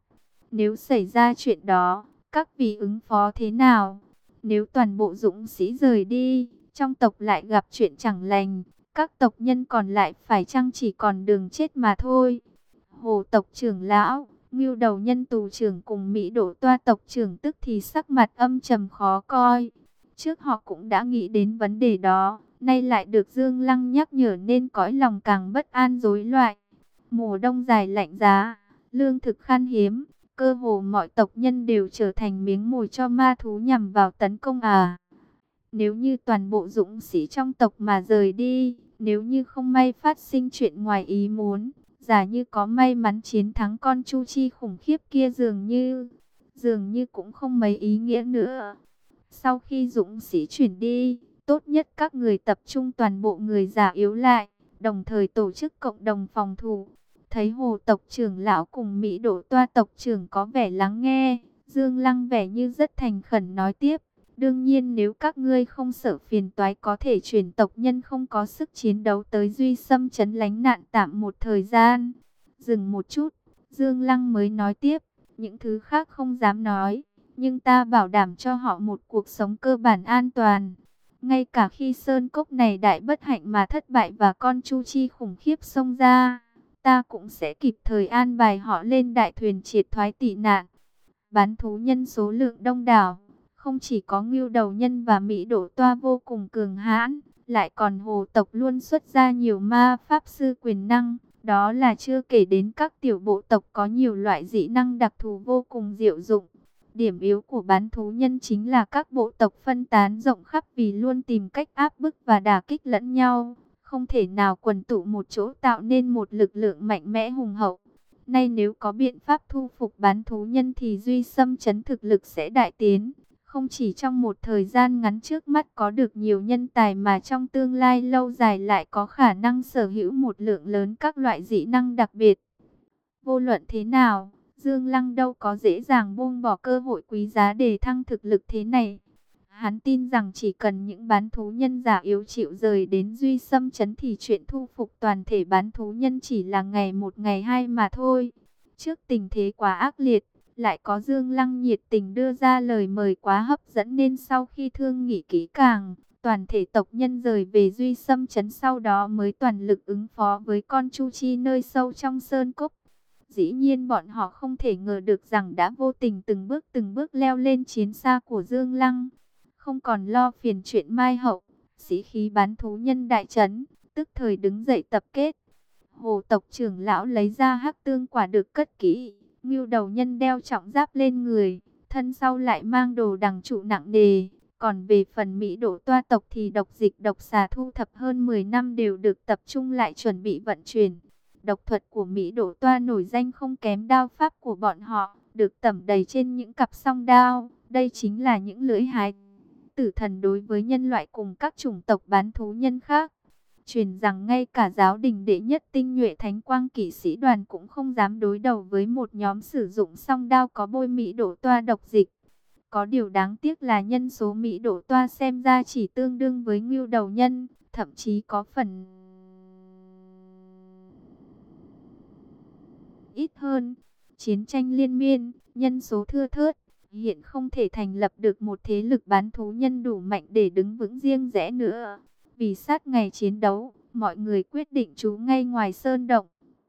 Speaker 1: Nếu xảy ra chuyện đó, các vị ứng phó thế nào? Nếu toàn bộ dũng sĩ rời đi, trong tộc lại gặp chuyện chẳng lành, các tộc nhân còn lại phải chăng chỉ còn đường chết mà thôi. Hồ tộc trưởng lão, Ngưu đầu nhân tù trưởng cùng Mỹ đổ toa tộc trưởng tức thì sắc mặt âm trầm khó coi. Trước họ cũng đã nghĩ đến vấn đề đó, nay lại được Dương Lăng nhắc nhở nên cõi lòng càng bất an rối loạn. Mùa đông dài lạnh giá, lương thực khan hiếm, cơ hồ mọi tộc nhân đều trở thành miếng mồi cho ma thú nhằm vào tấn công à. Nếu như toàn bộ dũng sĩ trong tộc mà rời đi, nếu như không may phát sinh chuyện ngoài ý muốn, Giả như có may mắn chiến thắng con Chu Chi khủng khiếp kia dường như, dường như cũng không mấy ý nghĩa nữa. Sau khi dũng sĩ chuyển đi, tốt nhất các người tập trung toàn bộ người già yếu lại, đồng thời tổ chức cộng đồng phòng thủ. Thấy hồ tộc trưởng lão cùng Mỹ đổ toa tộc trưởng có vẻ lắng nghe, Dương Lăng vẻ như rất thành khẩn nói tiếp. Đương nhiên nếu các ngươi không sợ phiền toái có thể chuyển tộc nhân không có sức chiến đấu tới Duy xâm chấn lánh nạn tạm một thời gian. Dừng một chút, Dương Lăng mới nói tiếp, những thứ khác không dám nói, nhưng ta bảo đảm cho họ một cuộc sống cơ bản an toàn. Ngay cả khi Sơn Cốc này đại bất hạnh mà thất bại và con Chu Chi khủng khiếp xông ra, ta cũng sẽ kịp thời an bài họ lên đại thuyền triệt thoái tị nạn. Bán thú nhân số lượng đông đảo, không chỉ có ngưu đầu nhân và Mỹ đổ toa vô cùng cường hãn, lại còn hồ tộc luôn xuất ra nhiều ma pháp sư quyền năng. Đó là chưa kể đến các tiểu bộ tộc có nhiều loại dị năng đặc thù vô cùng diệu dụng. Điểm yếu của bán thú nhân chính là các bộ tộc phân tán rộng khắp vì luôn tìm cách áp bức và đả kích lẫn nhau. Không thể nào quần tụ một chỗ tạo nên một lực lượng mạnh mẽ hùng hậu. Nay nếu có biện pháp thu phục bán thú nhân thì duy xâm chấn thực lực sẽ đại tiến. Không chỉ trong một thời gian ngắn trước mắt có được nhiều nhân tài mà trong tương lai lâu dài lại có khả năng sở hữu một lượng lớn các loại dị năng đặc biệt. Vô luận thế nào, Dương Lăng đâu có dễ dàng buông bỏ cơ hội quý giá để thăng thực lực thế này. Hắn tin rằng chỉ cần những bán thú nhân giả yếu chịu rời đến duy xâm chấn thì chuyện thu phục toàn thể bán thú nhân chỉ là ngày một ngày hai mà thôi. Trước tình thế quá ác liệt, lại có Dương Lăng nhiệt tình đưa ra lời mời quá hấp dẫn nên sau khi thương nghỉ kỹ càng, toàn thể tộc nhân rời về duy xâm chấn sau đó mới toàn lực ứng phó với con Chu Chi nơi sâu trong sơn cốc. Dĩ nhiên bọn họ không thể ngờ được rằng đã vô tình từng bước từng bước leo lên chiến xa của Dương Lăng. Không còn lo phiền chuyện mai hậu, sĩ khí bán thú nhân đại trấn, tức thời đứng dậy tập kết. Hồ tộc trưởng lão lấy ra hắc tương quả được cất kỹ, ngưu đầu nhân đeo trọng giáp lên người, thân sau lại mang đồ đằng trụ nặng đề. Còn về phần Mỹ độ toa tộc thì độc dịch độc xà thu thập hơn 10 năm đều được tập trung lại chuẩn bị vận chuyển. Độc thuật của Mỹ độ toa nổi danh không kém đao pháp của bọn họ, được tẩm đầy trên những cặp song đao. Đây chính là những lưỡi hái tử thần đối với nhân loại cùng các chủng tộc bán thú nhân khác. Truyền rằng ngay cả giáo đình đệ nhất tinh nhuệ thánh quang kỵ sĩ đoàn cũng không dám đối đầu với một nhóm sử dụng song đao có bôi Mỹ đổ toa độc dịch. Có điều đáng tiếc là nhân số Mỹ đổ toa xem ra chỉ tương đương với ngưu đầu nhân, thậm chí có phần ít hơn. Chiến tranh liên miên, nhân số thưa thớt, hiện không thể thành lập được một thế lực bán thú nhân đủ mạnh để đứng vững riêng rẽ nữa. Vì sát ngày chiến đấu, mọi người quyết định trú ngay ngoài sơn động,